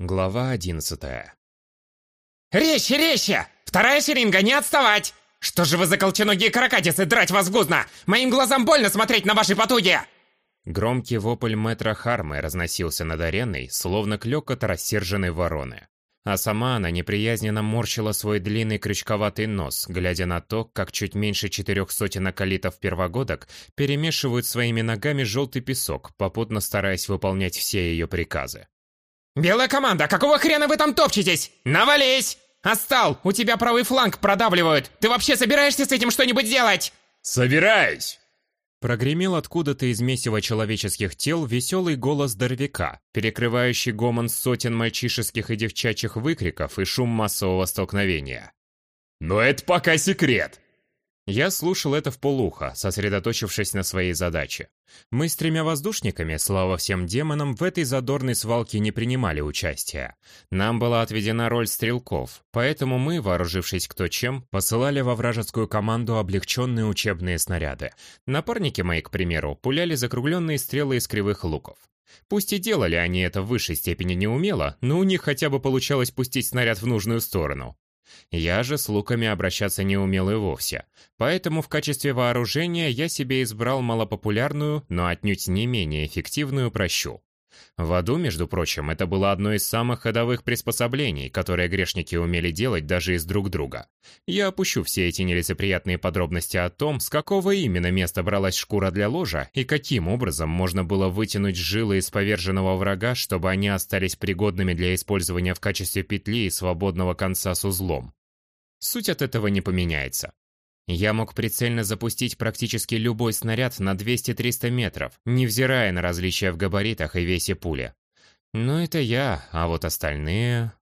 Глава одиннадцатая. «Резче, резче! Вторая шеринга, не отставать! Что же вы за колченогие каракатицы, драть вас гузно! Моим глазам больно смотреть на ваши потуги!» Громкий вопль мэтра Хармы разносился над ареной, словно клёкот рассерженной вороны. А сама она неприязненно морщила свой длинный крючковатый нос, глядя на то, как чуть меньше четырех сотен околитов первогодок перемешивают своими ногами желтый песок, попутно стараясь выполнять все ее приказы. «Белая команда, какого хрена вы там топчетесь? Навались! Остал, у тебя правый фланг продавливают! Ты вообще собираешься с этим что-нибудь делать?» «Собираюсь!» Прогремел откуда-то из месива человеческих тел веселый голос здоровяка, перекрывающий гомон сотен мальчишеских и девчачьих выкриков и шум массового столкновения. «Но это пока секрет!» Я слушал это в полухо, сосредоточившись на своей задаче. Мы с тремя воздушниками, слава всем демонам, в этой задорной свалке не принимали участия. Нам была отведена роль стрелков, поэтому мы, вооружившись кто чем, посылали во вражескую команду облегченные учебные снаряды. Напарники мои, к примеру, пуляли закругленные стрелы из кривых луков. Пусть и делали они это в высшей степени неумело, но у них хотя бы получалось пустить снаряд в нужную сторону. Я же с луками обращаться не умел и вовсе, поэтому в качестве вооружения я себе избрал малопопулярную, но отнюдь не менее эффективную прощу. В аду, между прочим, это было одно из самых ходовых приспособлений, которые грешники умели делать даже из друг друга. Я опущу все эти нелицеприятные подробности о том, с какого именно места бралась шкура для ложа и каким образом можно было вытянуть жилы из поверженного врага, чтобы они остались пригодными для использования в качестве петли и свободного конца с узлом. Суть от этого не поменяется. Я мог прицельно запустить практически любой снаряд на 200-300 метров, невзирая на различия в габаритах и весе пули. Но это я, а вот остальные...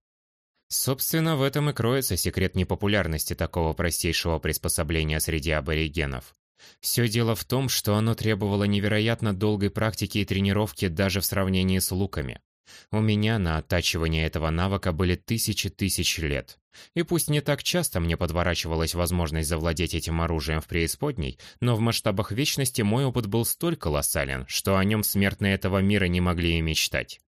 Собственно, в этом и кроется секрет непопулярности такого простейшего приспособления среди аборигенов. Все дело в том, что оно требовало невероятно долгой практики и тренировки даже в сравнении с луками. У меня на оттачивание этого навыка были тысячи тысяч лет. И пусть не так часто мне подворачивалась возможность завладеть этим оружием в преисподней, но в масштабах вечности мой опыт был столь колоссален, что о нем смертные этого мира не могли и мечтать.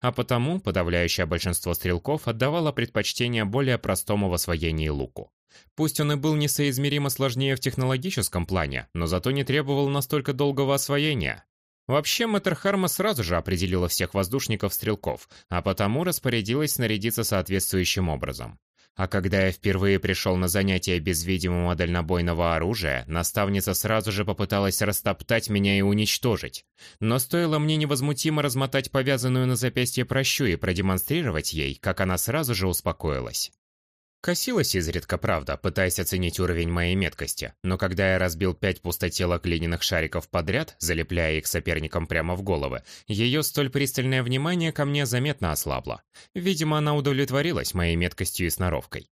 А потому подавляющее большинство стрелков отдавало предпочтение более простому в освоении луку. Пусть он и был несоизмеримо сложнее в технологическом плане, но зато не требовал настолько долгого освоения. Вообще, мэтр Харма сразу же определила всех воздушников-стрелков, а потому распорядилась снарядиться соответствующим образом. А когда я впервые пришел на занятия без видимого дальнобойного оружия, наставница сразу же попыталась растоптать меня и уничтожить. Но стоило мне невозмутимо размотать повязанную на запястье прощу и продемонстрировать ей, как она сразу же успокоилась. Косилась изредка, правда, пытаясь оценить уровень моей меткости, но когда я разбил пять пустотелок глиняных шариков подряд, залепляя их соперникам прямо в головы, ее столь пристальное внимание ко мне заметно ослабло. Видимо, она удовлетворилась моей меткостью и сноровкой.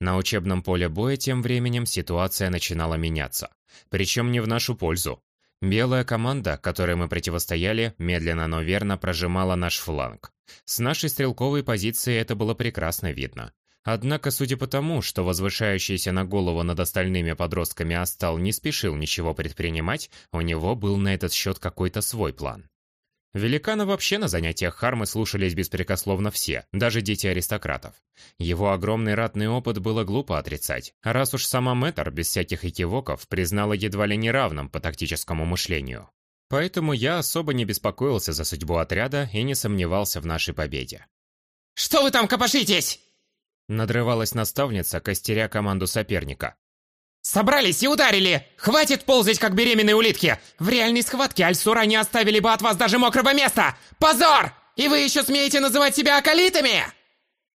На учебном поле боя тем временем ситуация начинала меняться. Причем не в нашу пользу. Белая команда, которой мы противостояли, медленно, но верно прожимала наш фланг. С нашей стрелковой позиции это было прекрасно видно. Однако, судя по тому, что возвышающийся на голову над остальными подростками Астал не спешил ничего предпринимать, у него был на этот счет какой-то свой план. Великана вообще на занятиях Хармы слушались беспрекословно все, даже дети аристократов. Его огромный ратный опыт было глупо отрицать, раз уж сама Мэтр, без всяких экивоков, признала едва ли не равным по тактическому мышлению. Поэтому я особо не беспокоился за судьбу отряда и не сомневался в нашей победе. «Что вы там копошитесь?» Надрывалась наставница, костеря команду соперника. «Собрались и ударили! Хватит ползать, как беременные улитки! В реальной схватке Альсура не оставили бы от вас даже мокрого места! Позор! И вы еще смеете называть себя околитами!»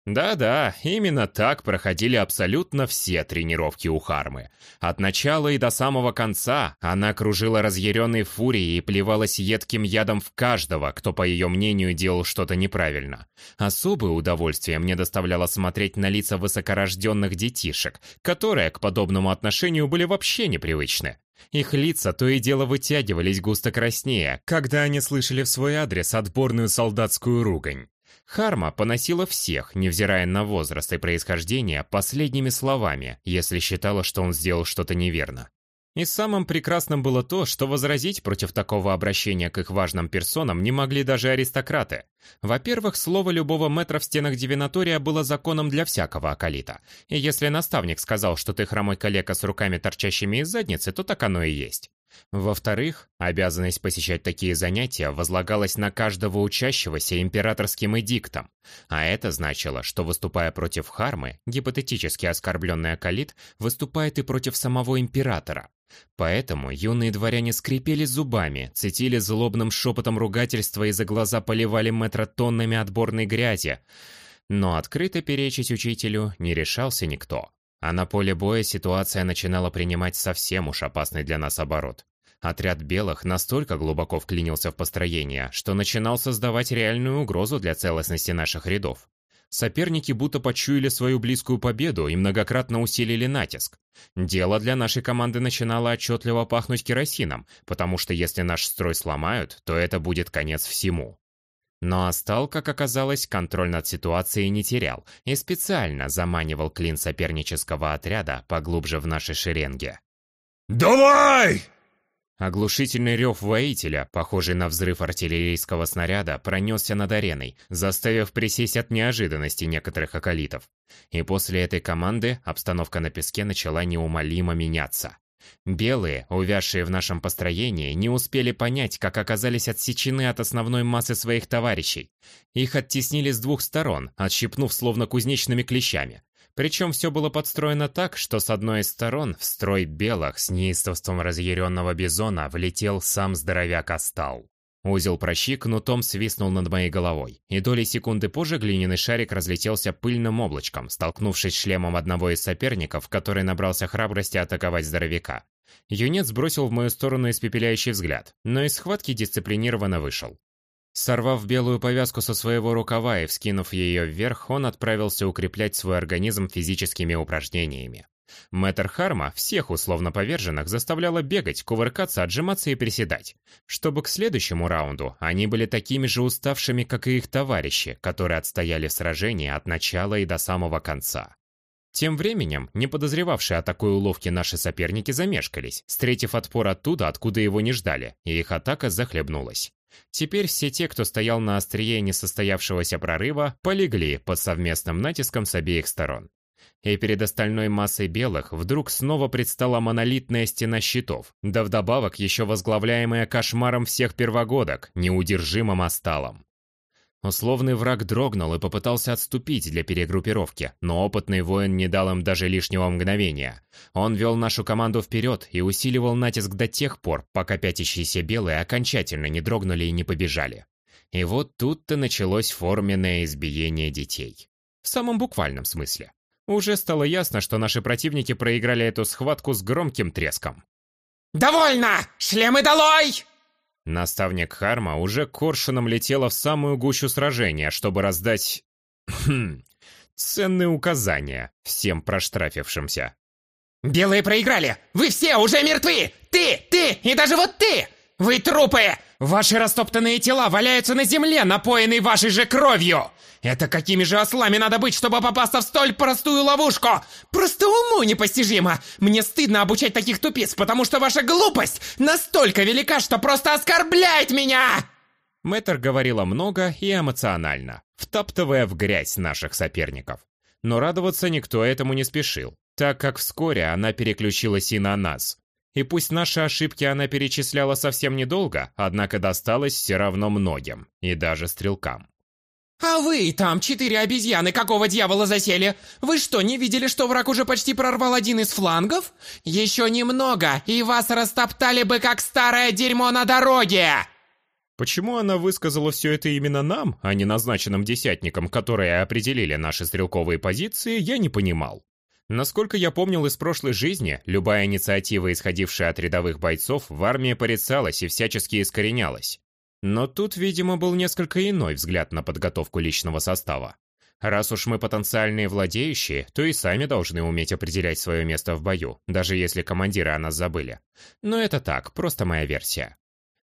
Да-да, именно так проходили абсолютно все тренировки у Хармы. От начала и до самого конца она кружила разъяренной фурией и плевалась едким ядом в каждого, кто, по ее мнению, делал что-то неправильно. Особое удовольствие мне доставляло смотреть на лица высокорожденных детишек, которые к подобному отношению были вообще непривычны. Их лица то и дело вытягивались густо краснее, когда они слышали в свой адрес отборную солдатскую ругань. Харма поносила всех, невзирая на возраст и происхождение, последними словами, если считала, что он сделал что-то неверно. И самым прекрасным было то, что возразить против такого обращения к их важным персонам не могли даже аристократы. Во-первых, слово любого метра в стенах Дивинатория было законом для всякого акалита. И если наставник сказал, что ты хромой калека с руками торчащими из задницы, то так оно и есть. Во-вторых, обязанность посещать такие занятия возлагалась на каждого учащегося императорским эдиктом, а это значило, что выступая против Хармы, гипотетически оскорбленный Акалит выступает и против самого императора. Поэтому юные дворяне скрипели зубами, цитили злобным шепотом ругательства и за глаза поливали метро тоннами отборной грязи. Но открыто перечить учителю не решался никто. А на поле боя ситуация начинала принимать совсем уж опасный для нас оборот. Отряд белых настолько глубоко вклинился в построение, что начинал создавать реальную угрозу для целостности наших рядов. Соперники будто почуяли свою близкую победу и многократно усилили натиск. Дело для нашей команды начинало отчетливо пахнуть керосином, потому что если наш строй сломают, то это будет конец всему. Но Астал, как оказалось, контроль над ситуацией не терял и специально заманивал клин сопернического отряда поглубже в наши шеренги. «Давай!» Оглушительный рев воителя, похожий на взрыв артиллерийского снаряда, пронесся над ареной, заставив присесть от неожиданности некоторых околитов. И после этой команды обстановка на песке начала неумолимо меняться. Белые, увязшие в нашем построении, не успели понять, как оказались отсечены от основной массы своих товарищей. Их оттеснили с двух сторон, отщипнув словно кузнечными клещами. Причем все было подстроено так, что с одной из сторон в строй белых с неистовством разъяренного бизона влетел сам здоровяк Астал. Узел прощи кнутом свистнул над моей головой, и доли секунды позже глиняный шарик разлетелся пыльным облачком, столкнувшись шлемом одного из соперников, который набрался храбрости атаковать здоровяка. Юнец бросил в мою сторону испепеляющий взгляд, но из схватки дисциплинированно вышел. Сорвав белую повязку со своего рукава и вскинув ее вверх, он отправился укреплять свой организм физическими упражнениями. Мэтр Харма всех условно поверженных заставляла бегать, кувыркаться, отжиматься и приседать, чтобы к следующему раунду они были такими же уставшими, как и их товарищи, которые отстояли в сражении от начала и до самого конца. Тем временем, не подозревавшие о такой уловке наши соперники замешкались, встретив отпор оттуда, откуда его не ждали, и их атака захлебнулась. Теперь все те, кто стоял на острие несостоявшегося прорыва, полегли под совместным натиском с обеих сторон и перед остальной массой белых вдруг снова предстала монолитная стена щитов, да вдобавок еще возглавляемая кошмаром всех первогодок, неудержимым осталом. Условный враг дрогнул и попытался отступить для перегруппировки, но опытный воин не дал им даже лишнего мгновения. Он вел нашу команду вперед и усиливал натиск до тех пор, пока пятящиеся белые окончательно не дрогнули и не побежали. И вот тут-то началось форменное избиение детей. В самом буквальном смысле. Уже стало ясно, что наши противники проиграли эту схватку с громким треском. «Довольно! Шлемы долой!» Наставник Харма уже коршуном летела в самую гущу сражения, чтобы раздать... Хм, ценные указания всем проштрафившимся. «Белые проиграли! Вы все уже мертвы! Ты, ты и даже вот ты! Вы трупы! Ваши растоптанные тела валяются на земле, напоенные вашей же кровью! Это какими же ослами надо быть, чтобы попасться в столь простую ловушку? Просто уму непостижимо! Мне стыдно обучать таких тупиц, потому что ваша глупость настолько велика, что просто оскорбляет меня!» Мэтр говорила много и эмоционально, втаптывая в грязь наших соперников. Но радоваться никто этому не спешил, так как вскоре она переключилась и на нас. И пусть наши ошибки она перечисляла совсем недолго, однако досталось все равно многим, и даже стрелкам. «А вы там, четыре обезьяны, какого дьявола засели? Вы что, не видели, что враг уже почти прорвал один из флангов? Еще немного, и вас растоптали бы, как старое дерьмо на дороге!» Почему она высказала все это именно нам, а не назначенным десятникам, которые определили наши стрелковые позиции, я не понимал. Насколько я помнил из прошлой жизни, любая инициатива, исходившая от рядовых бойцов, в армии порицалась и всячески искоренялась. Но тут, видимо, был несколько иной взгляд на подготовку личного состава. Раз уж мы потенциальные владеющие, то и сами должны уметь определять свое место в бою, даже если командиры о нас забыли. Но это так, просто моя версия.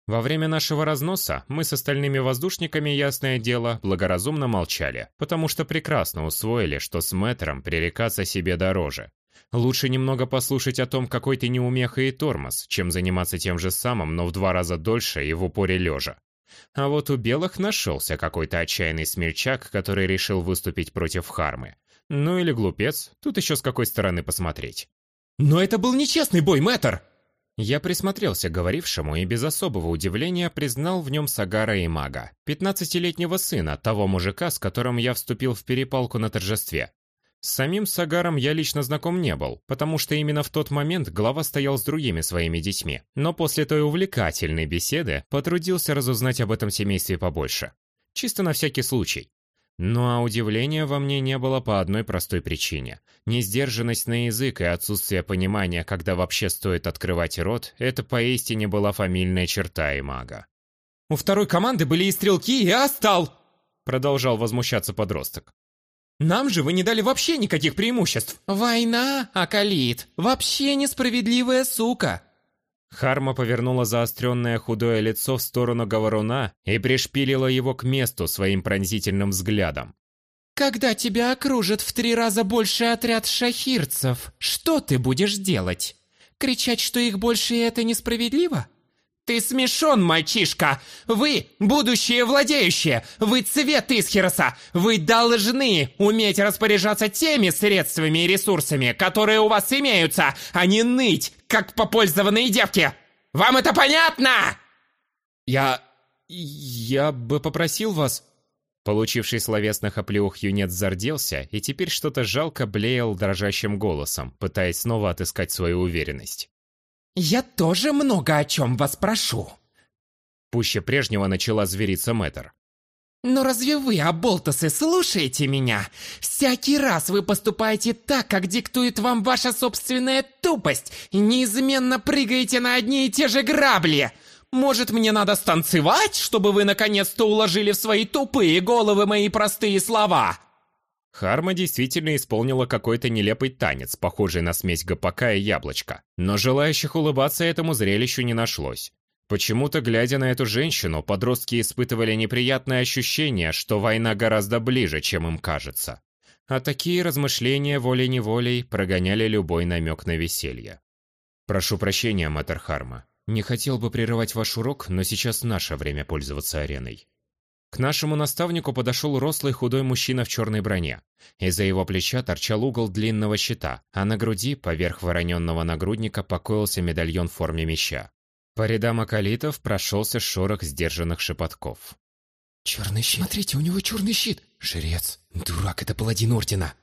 Во время нашего разноса мы с остальными воздушниками, ясное дело, благоразумно молчали, потому что прекрасно усвоили, что с мэтром пререкаться себе дороже. Лучше немного послушать о том, какой ты неумеха и тормоз, чем заниматься тем же самым, но в два раза дольше и в упоре лежа. А вот у белых нашелся какой-то отчаянный смельчак, который решил выступить против Хармы. Ну или глупец, тут еще с какой стороны посмотреть. «Но это был нечестный бой, мэтр!» Я присмотрелся к говорившему и без особого удивления признал в нем Сагара и мага, пятнадцатилетнего сына, того мужика, с которым я вступил в перепалку на торжестве. С самим Сагаром я лично знаком не был, потому что именно в тот момент глава стоял с другими своими детьми, но после той увлекательной беседы потрудился разузнать об этом семействе побольше. Чисто на всякий случай. Ну а удивления во мне не было по одной простой причине. Несдержанность на язык и отсутствие понимания, когда вообще стоит открывать рот, это поистине была фамильная черта и мага. «У второй команды были и стрелки, и астал!» Продолжал возмущаться подросток. «Нам же вы не дали вообще никаких преимуществ!» «Война, Акалит! Вообще несправедливая сука!» Харма повернула заостренное худое лицо в сторону говоруна и пришпилила его к месту своим пронзительным взглядом. «Когда тебя окружит в три раза больше отряд шахирцев, что ты будешь делать? Кричать, что их больше и это несправедливо?» «Ты смешон, мальчишка! Вы – будущее владеющие! Вы цвет Исхироса! Вы должны уметь распоряжаться теми средствами и ресурсами, которые у вас имеются, а не ныть, как попользованные девки! Вам это понятно?» «Я... я бы попросил вас...» Получивший словесных оплеух юнец зарделся и теперь что-то жалко блеял дрожащим голосом, пытаясь снова отыскать свою уверенность. «Я тоже много о чем вас прошу!» Пуще прежнего начала звериться Мэтр. «Но разве вы, оболтусы, слушаете меня? Всякий раз вы поступаете так, как диктует вам ваша собственная тупость, и неизменно прыгаете на одни и те же грабли!» Может, мне надо станцевать, чтобы вы наконец-то уложили в свои тупые головы мои простые слова?» Харма действительно исполнила какой-то нелепый танец, похожий на смесь гопака и яблочка. Но желающих улыбаться этому зрелищу не нашлось. Почему-то, глядя на эту женщину, подростки испытывали неприятное ощущение, что война гораздо ближе, чем им кажется. А такие размышления волей-неволей прогоняли любой намек на веселье. «Прошу прощения, Мэтр Харма. Не хотел бы прерывать ваш урок, но сейчас наше время пользоваться ареной». К нашему наставнику подошел рослый худой мужчина в черной броне. Из-за его плеча торчал угол длинного щита, а на груди, поверх вороненного нагрудника, покоился медальон в форме меча. По рядам акалитов прошелся шорох сдержанных шепотков. «Черный щит! Смотрите, у него черный щит! Жрец! Дурак, это паладин Ордена!»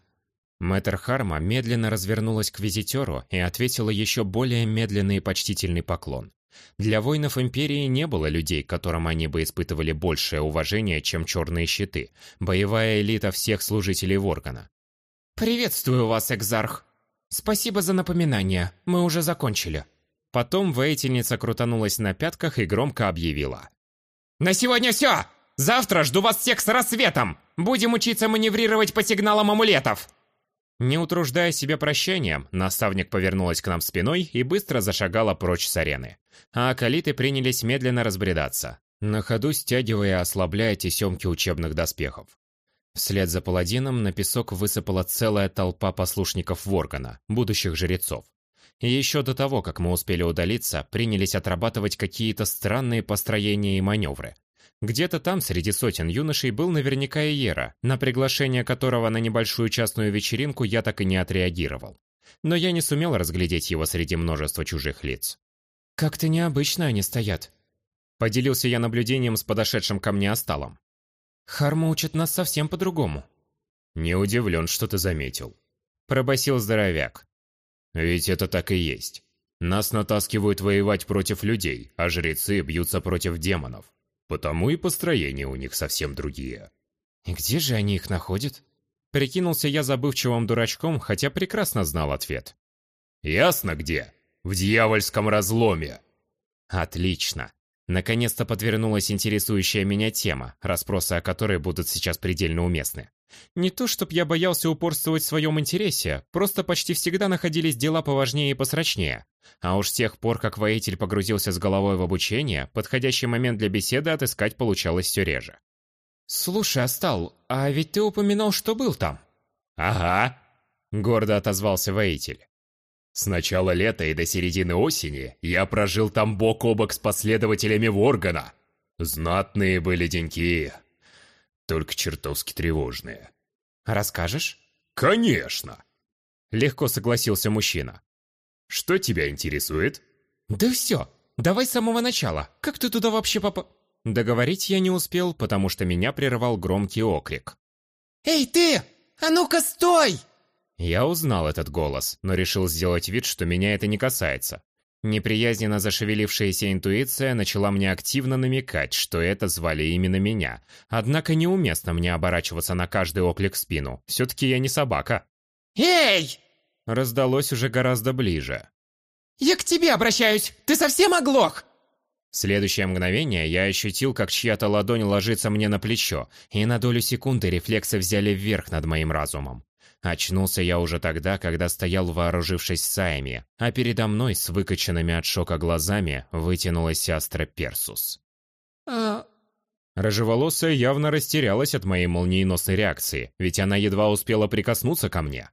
Мэтр Харма медленно развернулась к визитеру и ответила еще более медленный и почтительный поклон. Для воинов Империи не было людей, которым они бы испытывали большее уважение, чем черные щиты, боевая элита всех служителей Воргана. «Приветствую вас, Экзарх! Спасибо за напоминание, мы уже закончили». Потом воительница крутанулась на пятках и громко объявила. «На сегодня все! Завтра жду вас всех с рассветом! Будем учиться маневрировать по сигналам амулетов!» Не утруждая себя прощанием, наставник повернулась к нам спиной и быстро зашагала прочь с арены. А акалиты принялись медленно разбредаться, на ходу стягивая и ослабляя тесемки учебных доспехов. Вслед за паладином на песок высыпала целая толпа послушников Воргана, будущих жрецов. И еще до того, как мы успели удалиться, принялись отрабатывать какие-то странные построения и маневры, где-то там, среди сотен юношей, был наверняка и на приглашение которого на небольшую частную вечеринку я так и не отреагировал. Но я не сумел разглядеть его среди множества чужих лиц. «Как-то необычно они стоят», — поделился я наблюдением с подошедшим ко мне осталом. «Харма учит нас совсем по-другому». «Не удивлен, что ты заметил», — пробасил здоровяк. «Ведь это так и есть. Нас натаскивают воевать против людей, а жрецы бьются против демонов. Потому и построения у них совсем другие. И где же они их находят? Прикинулся я забывчивым дурачком, хотя прекрасно знал ответ. Ясно где. В дьявольском разломе. Отлично. Наконец-то подвернулась интересующая меня тема, расспросы о которой будут сейчас предельно уместны. Не то, чтоб я боялся упорствовать в своем интересе, просто почти всегда находились дела поважнее и посрочнее. А уж с тех пор, как воитель погрузился с головой в обучение, подходящий момент для беседы отыскать получалось все реже. «Слушай, Астал, а ведь ты упоминал, что был там?» «Ага». гордо отозвался воитель. С начала лета и до середины осени я прожил там бок о бок с последователями Воргана. Знатные были деньки, только чертовски тревожные. Расскажешь? Конечно. Легко согласился мужчина. Что тебя интересует? Да все, давай с самого начала. Как ты туда вообще попал? Договорить я не успел, потому что меня прервал громкий окрик. «Эй, ты! А ну-ка, стой!» Я узнал этот голос, но решил сделать вид, что меня это не касается. Неприязненно зашевелившаяся интуиция начала мне активно намекать, что это звали именно меня. Однако неуместно мне оборачиваться на каждый оклик в спину. Все-таки я не собака. «Эй!» Раздалось уже гораздо ближе. «Я к тебе обращаюсь! Ты совсем оглох?» В следующее мгновение я ощутил, как чья-то ладонь ложится мне на плечо, и на долю секунды рефлексы взяли вверх над моим разумом. Очнулся я уже тогда, когда стоял вооружившись саями, а передо мной с выкоченными от шока глазами вытянулась сестра Персус. А... Рыжеволосая явно растерялась от моей молниеносной реакции, ведь она едва успела прикоснуться ко мне.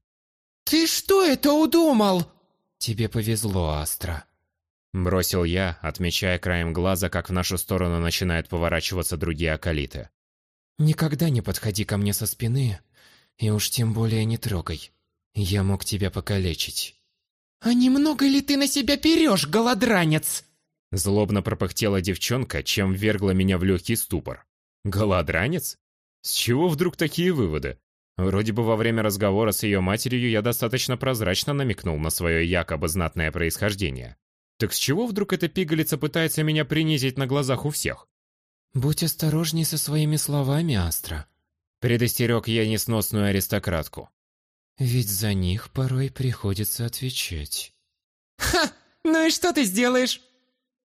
«Ты что это удумал?» «Тебе повезло, Астра», Бросил я, отмечая краем глаза, как в нашу сторону начинают поворачиваться другие акалиты. «Никогда не подходи ко мне со спины, и уж тем более не трогай. Я мог тебя покалечить». «А немного ли ты на себя берешь, голодранец?» Злобно пропыхтела девчонка, чем ввергла меня в легкий ступор. «Голодранец? С чего вдруг такие выводы? Вроде бы во время разговора с ее матерью я достаточно прозрачно намекнул на свое якобы знатное происхождение. Так с чего вдруг эта пигалица пытается меня принизить на глазах у всех? «Будь осторожней со своими словами, Астра», — предостерег я несносную аристократку. «Ведь за них порой приходится отвечать». «Ха! Ну и что ты сделаешь?»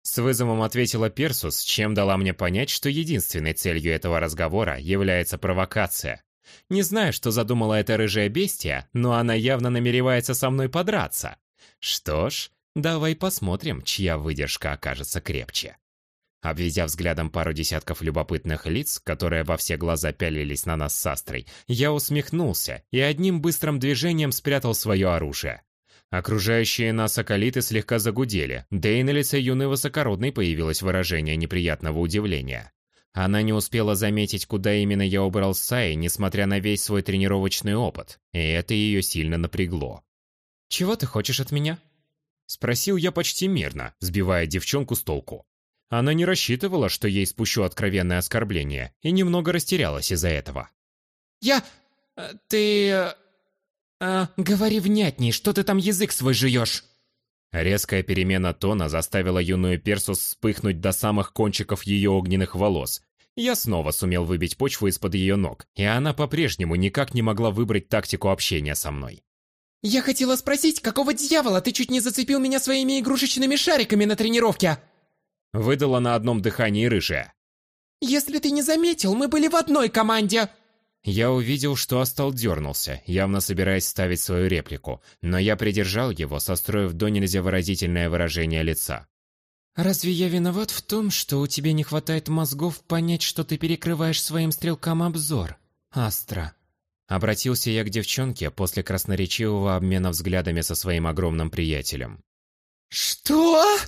С вызовом ответила Персус, чем дала мне понять, что единственной целью этого разговора является провокация. Не знаю, что задумала эта рыжая бестия, но она явно намеревается со мной подраться. Что ж, Давай посмотрим, чья выдержка окажется крепче. Обведя взглядом пару десятков любопытных лиц, которые во все глаза пялились на нас с Астрой, я усмехнулся и одним быстрым движением спрятал свое оружие. Окружающие нас околиты слегка загудели, да и на лице юной высокородной появилось выражение неприятного удивления. Она не успела заметить, куда именно я убрал Саи, несмотря на весь свой тренировочный опыт, и это ее сильно напрягло. «Чего ты хочешь от меня?» Спросил я почти мирно, сбивая девчонку с толку. Она не рассчитывала, что ей спущу откровенное оскорбление, и немного растерялась из-за этого. «Я... Э, ты... А, говори внятней, что ты там язык свой жуешь?» Резкая перемена тона заставила юную Персус вспыхнуть до самых кончиков ее огненных волос. Я снова сумел выбить почву из-под ее ног, и она по-прежнему никак не могла выбрать тактику общения со мной. «Я хотела спросить, какого дьявола ты чуть не зацепил меня своими игрушечными шариками на тренировке?» Выдала на одном дыхании рыжая. «Если ты не заметил, мы были в одной команде!» Я увидел, что Астал дернулся, явно собираясь ставить свою реплику, но я придержал его, состроив до нельзя выразительное выражение лица. «Разве я виноват в том, что у тебя не хватает мозгов понять, что ты перекрываешь своим стрелкам обзор, Астра?» Обратился я к девчонке после красноречивого обмена взглядами со своим огромным приятелем. «Что?»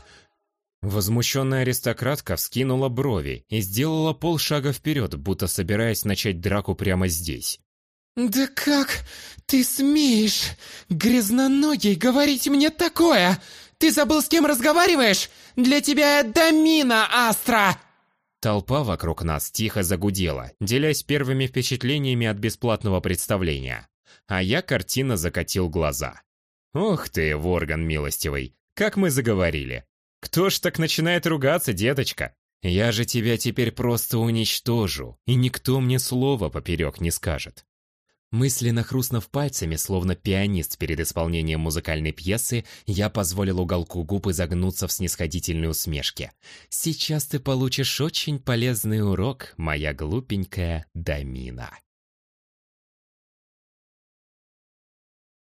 Возмущенная аристократка вскинула брови и сделала полшага вперед, будто собираясь начать драку прямо здесь. «Да как ты смеешь, грязноногий, говорить мне такое? Ты забыл, с кем разговариваешь? Для тебя я Дамина, Астра!» Толпа вокруг нас тихо загудела, делясь первыми впечатлениями от бесплатного представления. А я картина закатил глаза. «Ух ты, Ворган милостивый, как мы заговорили. Кто ж так начинает ругаться, деточка? Я же тебя теперь просто уничтожу, и никто мне слова поперек не скажет. Мысленно хрустнув пальцами, словно пианист перед исполнением музыкальной пьесы, я позволил уголку губ изогнуться в снисходительной усмешке. «Сейчас ты получишь очень полезный урок, моя глупенькая Дамина».